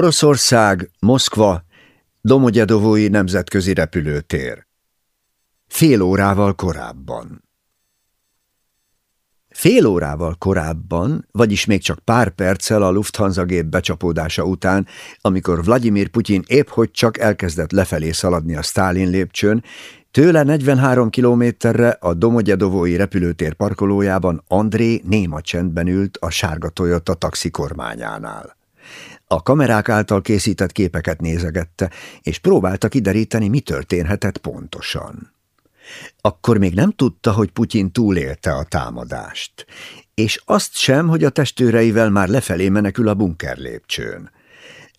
Oroszország, Moszkva, Domogyedovói nemzetközi repülőtér. Fél órával korábban. Fél órával korábban, vagyis még csak pár perccel a Lufthansa gép becsapódása után, amikor Vladimir Putyin épp hogy csak elkezdett lefelé szaladni a Stálin lépcsőn, tőle 43 kilométerre a Domogyedovói repülőtér parkolójában André néma csendben ült a sárga Toyota taxi kormányánál. A kamerák által készített képeket nézegette, és próbálta kideríteni, mi történhetett pontosan. Akkor még nem tudta, hogy Putyin túlélte a támadást, és azt sem, hogy a testőreivel már lefelé menekül a bunker lépcsőn.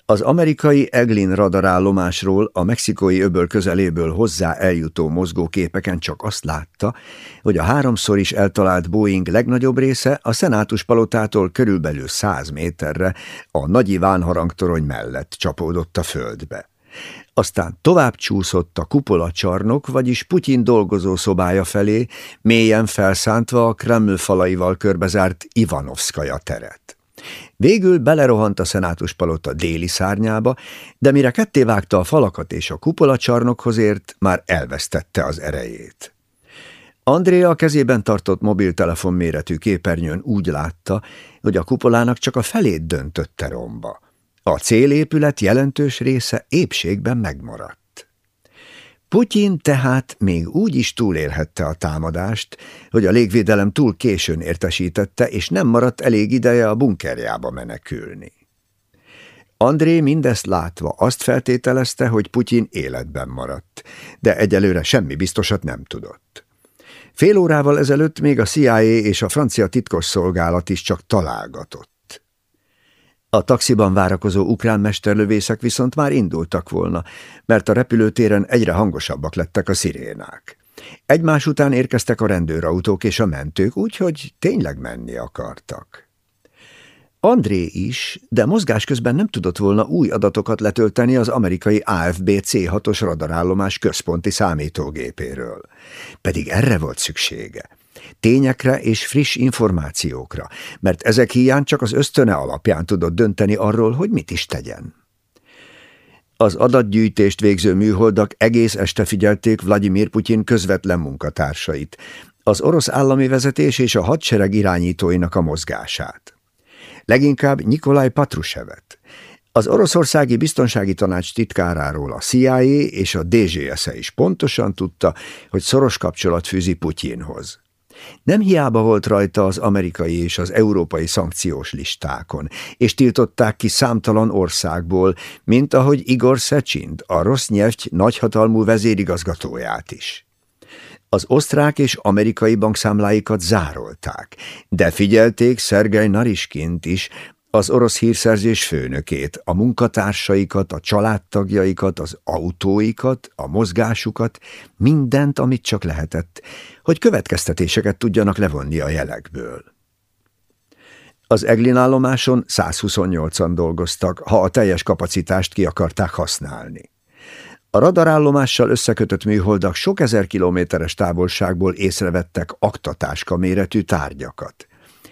Az amerikai Eglin radarállomásról a mexikói öböl közeléből hozzá eljutó mozgóképeken csak azt látta, hogy a háromszor is eltalált Boeing legnagyobb része a szenátus palotától körülbelül száz méterre a nagy Iván harangtorony mellett csapódott a földbe. Aztán tovább csúszott a kupola csarnok, vagyis Putyin dolgozó szobája felé, mélyen felszántva a Kreml falaival körbezárt Ivanovszkaja teret. Végül belerohant a szenátus palota déli szárnyába, de mire kettévágta a falakat és a kupola csarnokhoz ért, már elvesztette az erejét. Andrea a kezében tartott mobiltelefon méretű képernyőn úgy látta, hogy a kupolának csak a felét döntötte romba. A célépület jelentős része épségben megmaradt. Putyin tehát még úgy is túlélhette a támadást, hogy a légvédelem túl későn értesítette, és nem maradt elég ideje a bunkerjába menekülni. André mindezt látva azt feltételezte, hogy Putyin életben maradt, de egyelőre semmi biztosat nem tudott. Fél órával ezelőtt még a CIA és a francia titkos szolgálat is csak találgatott. A taxiban várakozó ukrán mesterlövészek viszont már indultak volna, mert a repülőtéren egyre hangosabbak lettek a szirénák. Egymás után érkeztek a rendőrautók és a mentők, úgyhogy tényleg menni akartak. André is, de mozgás közben nem tudott volna új adatokat letölteni az amerikai AFB C6-os radarállomás központi számítógépéről. Pedig erre volt szüksége tényekre és friss információkra, mert ezek hiány csak az ösztöne alapján tudott dönteni arról, hogy mit is tegyen. Az adatgyűjtést végző műholdak egész este figyelték Vladimir Putyin közvetlen munkatársait, az orosz állami vezetés és a hadsereg irányítóinak a mozgását. Leginkább Nikolaj Patrushevet, az oroszországi biztonsági tanács titkáráról a CIA és a DGS-e is pontosan tudta, hogy szoros kapcsolat fűzi Putyinhoz. Nem hiába volt rajta az amerikai és az európai szankciós listákon, és tiltották ki számtalan országból, mint ahogy Igor Szecsind, a rossz nyelvty nagyhatalmú vezérigazgatóját is. Az osztrák és amerikai bankszámláikat zárolták, de figyelték Szergej Nariskint is, az orosz hírszerzés főnökét, a munkatársaikat, a családtagjaikat, az autóikat, a mozgásukat, mindent, amit csak lehetett, hogy következtetéseket tudjanak levonni a jelekből. Az Eglin állomáson 128-an dolgoztak, ha a teljes kapacitást ki akarták használni. A radarállomással összekötött műholdak sok ezer kilométeres távolságból észrevettek aktatáska méretű tárgyakat.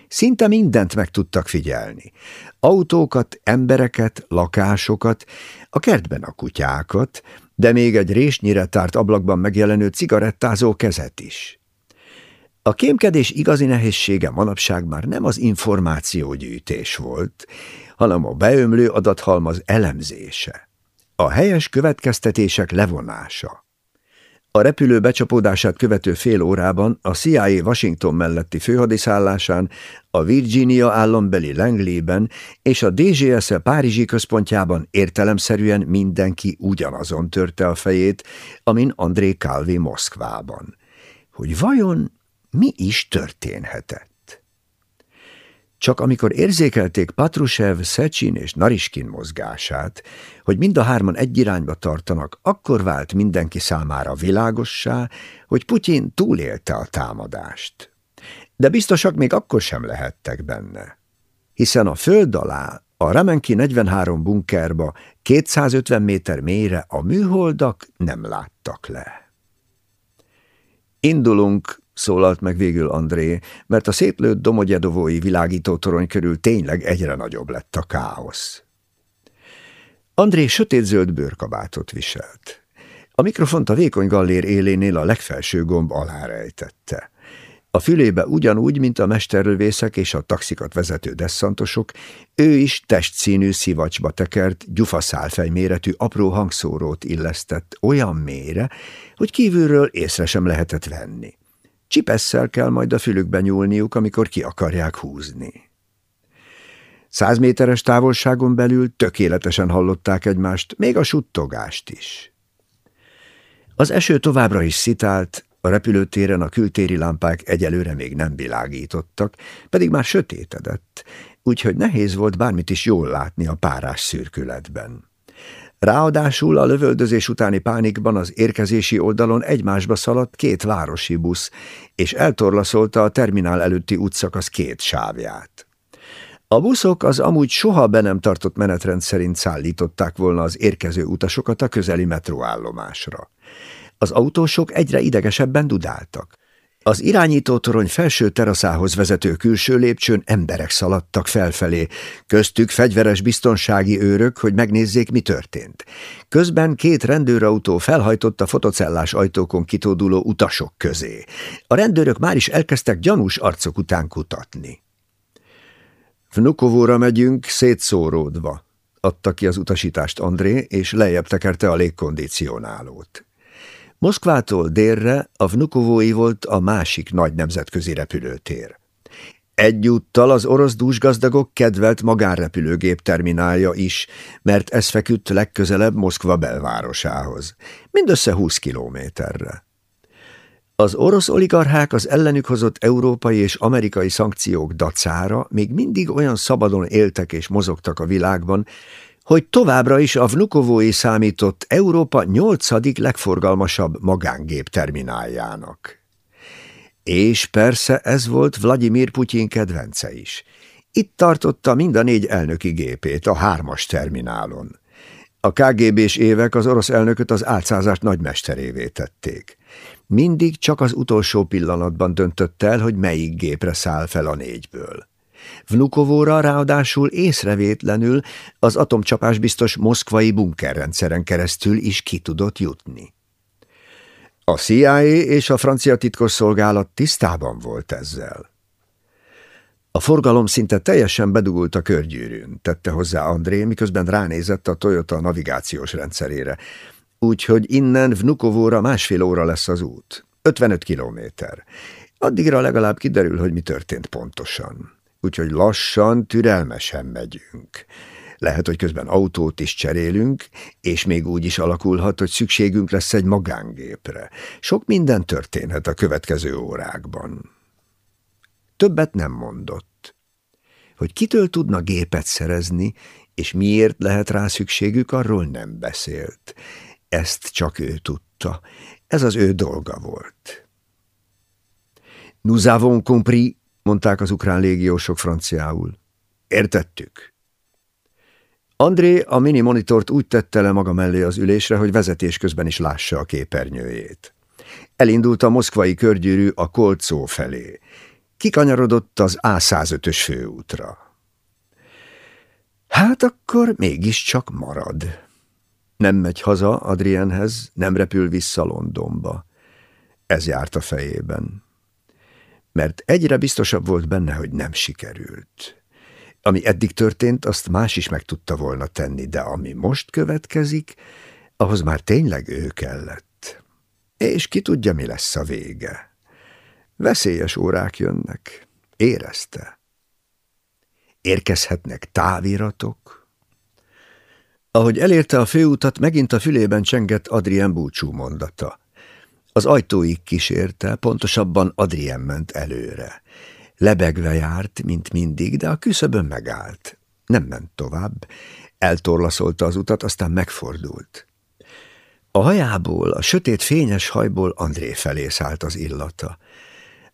Szinte mindent meg tudtak figyelni. Autókat, embereket, lakásokat, a kertben a kutyákat, de még egy résnyire tárt ablakban megjelenő cigarettázó kezet is. A kémkedés igazi nehézsége manapság már nem az információgyűjtés volt, hanem a beömlő adathalmaz elemzése, a helyes következtetések levonása. A repülő becsapódását követő fél órában a CIA Washington melletti főhadiszállásán, a Virginia állambeli Langley-ben és a DGS -e Párizsi központjában értelemszerűen mindenki ugyanazon törte a fejét, amin André Calvi Moszkvában. Hogy vajon mi is történhetett? Csak amikor érzékelték Patrushev, Szecsin és Nariskin mozgását, hogy mind a hárman egy irányba tartanak, akkor vált mindenki számára világossá, hogy Putyin túlélte a támadást. De biztosak még akkor sem lehettek benne. Hiszen a föld alá, a Remenki 43 bunkerba 250 méter mélyre a műholdak nem láttak le. Indulunk, szólalt meg végül André, mert a szétlőtt domogyedovói világítótorony körül tényleg egyre nagyobb lett a káosz. André sötétzöld bőrkabátot viselt. A mikrofont a vékony gallér élénél a legfelső gomb alá rejtette. A fülébe ugyanúgy, mint a mesterlövészek és a taxikat vezető desszantosok, ő is testszínű szivacsba tekert, gyufaszálfej méretű apró hangszórót illesztett olyan mélyre, hogy kívülről észre sem lehetett venni. Csipesszel kell majd a fülükbe nyúlniuk, amikor ki akarják húzni. Száz méteres távolságon belül tökéletesen hallották egymást, még a suttogást is. Az eső továbbra is szitált, a repülőtéren a kültéri lámpák egyelőre még nem világítottak, pedig már sötétedett, úgyhogy nehéz volt bármit is jól látni a párás szürkületben. Ráadásul a lövöldözés utáni pánikban az érkezési oldalon egymásba szaladt két városi busz, és eltorlaszolta a terminál előtti útszakasz két sávját. A buszok az amúgy soha be nem tartott menetrend szerint szállították volna az érkező utasokat a közeli metróállomásra. Az autósok egyre idegesebben dudáltak. Az irányítótorony felső teraszához vezető külső lépcsőn emberek szaladtak felfelé, köztük fegyveres biztonsági őrök, hogy megnézzék, mi történt. Közben két rendőrautó felhajtott a fotocellás ajtókon kitóduló utasok közé. A rendőrök már is elkezdtek gyanús arcok után kutatni. Vnukovóra megyünk szétszóródva, adta ki az utasítást André, és lejjebb tekerte a légkondicionálót. Moszkvától délre a Vnukovói volt a másik nagy nemzetközi repülőtér. Egyúttal az orosz dúsgazdagok kedvelt magánrepülőgép terminálja is, mert ez feküdt legközelebb Moszkva belvárosához, mindössze 20 kilométerre. Az orosz oligarchák az ellenük hozott európai és amerikai szankciók dacára még mindig olyan szabadon éltek és mozogtak a világban, hogy továbbra is a Vnukovói számított Európa nyolcadik legforgalmasabb magángép termináljának. És persze ez volt Vladimir Putyin kedvence is. Itt tartotta mind a négy elnöki gépét a hármas terminálon. A KGB-s évek az orosz elnököt az álcázás nagymesterévé tették. Mindig csak az utolsó pillanatban döntött el, hogy melyik gépre száll fel a négyből. Vnukovóra ráadásul észrevétlenül az atomcsapás biztos moszkvai bunkerrendszeren keresztül is ki tudott jutni. A CIA és a francia titkosszolgálat tisztában volt ezzel. A forgalom szinte teljesen bedugult a körgyűrűn, tette hozzá André, miközben ránézett a Toyota navigációs rendszerére. Úgyhogy innen Vnukovóra másfél óra lesz az út. 55 kilométer. Addigra legalább kiderül, hogy mi történt pontosan úgyhogy lassan, türelmesen megyünk. Lehet, hogy közben autót is cserélünk, és még úgy is alakulhat, hogy szükségünk lesz egy magángépre. Sok minden történhet a következő órákban. Többet nem mondott. Hogy kitől tudna gépet szerezni, és miért lehet rá szükségük, arról nem beszélt. Ezt csak ő tudta. Ez az ő dolga volt. Nous avons compris mondták az ukrán légiósok franciául. Értettük. André a mini monitort úgy tette le maga mellé az ülésre, hogy vezetés közben is lássa a képernyőjét. Elindult a moszkvai körgyűrű a Kolcó felé. Kikanyarodott az A105-ös főútra. Hát akkor mégiscsak marad. Nem megy haza Adrienhez, nem repül vissza Londonba. Ez járt a fejében mert egyre biztosabb volt benne, hogy nem sikerült. Ami eddig történt, azt más is meg tudta volna tenni, de ami most következik, ahhoz már tényleg ő kellett. És ki tudja, mi lesz a vége. Veszélyes órák jönnek, érezte. Érkezhetnek táviratok. Ahogy elérte a főutat, megint a fülében csengett Adrien búcsú mondata. Az ajtóig kísérte, pontosabban Adrien ment előre. Lebegve járt, mint mindig, de a küszöbön megállt. Nem ment tovább, eltorlaszolta az utat, aztán megfordult. A hajából, a sötét fényes hajból André felé szállt az illata.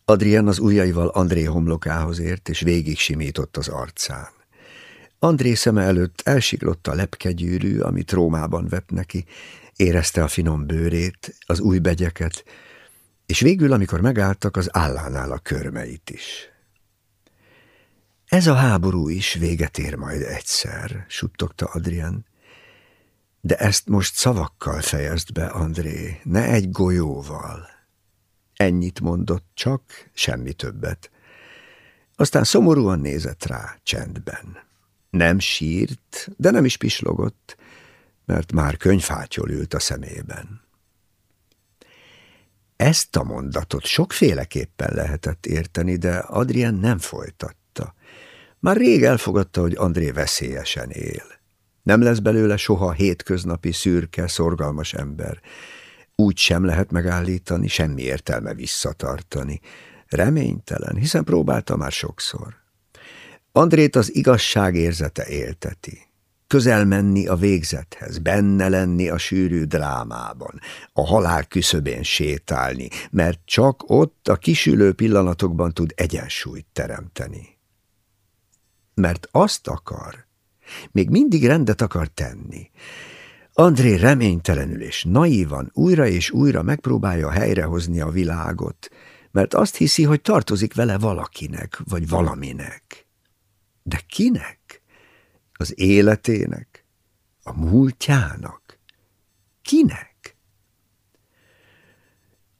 Adrien az ujjaival André homlokához ért, és végig simított az arcán. André szeme előtt elsiklott a lepkegyűrű, amit Rómában vett neki, érezte a finom bőrét, az új begyeket, és végül, amikor megálltak, az állánál a körmeit is. Ez a háború is véget ér majd egyszer, suttogta Adrian. De ezt most szavakkal fejezd be, André, ne egy golyóval. Ennyit mondott csak, semmi többet. Aztán szomorúan nézett rá, csendben. Nem sírt, de nem is pislogott, mert már könyvfátyol ült a szemében. Ezt a mondatot sokféleképpen lehetett érteni, de Adrien nem folytatta. Már rég elfogadta, hogy André veszélyesen él. Nem lesz belőle soha hétköznapi, szürke, szorgalmas ember. Úgy sem lehet megállítani, semmi értelme visszatartani. Reménytelen, hiszen próbálta már sokszor. Andrét az igazság érzete élteti. Közel menni a végzethez, benne lenni a sűrű drámában, a halál küszöbén sétálni, mert csak ott a kisülő pillanatokban tud egyensúlyt teremteni. Mert azt akar, még mindig rendet akar tenni. André reménytelenül és naívan újra és újra megpróbálja helyrehozni a világot, mert azt hiszi, hogy tartozik vele valakinek, vagy valaminek. De kinek? Az életének? A múltjának? Kinek?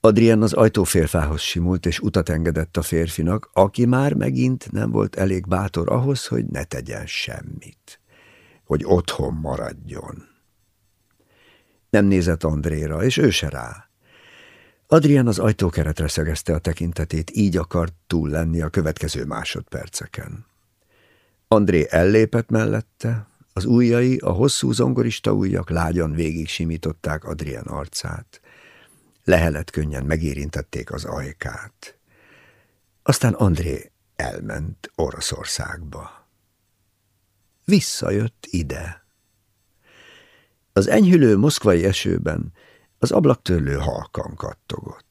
Adrien az ajtófélfához simult, és utat engedett a férfinak, aki már megint nem volt elég bátor ahhoz, hogy ne tegyen semmit, hogy otthon maradjon. Nem nézett Andréra, és ő se rá. Adrian az ajtókeretre szögezte a tekintetét, így akart túl lenni a következő másodperceken. André ellépett mellette, az ujjai, a hosszú zongorista ujjak lágyan végig simították Adrian arcát. Lehelet könnyen megérintették az ajkát. Aztán André elment Oroszországba. Visszajött ide. Az enyhülő moszkvai esőben az ablaktörlő halkan kattogott.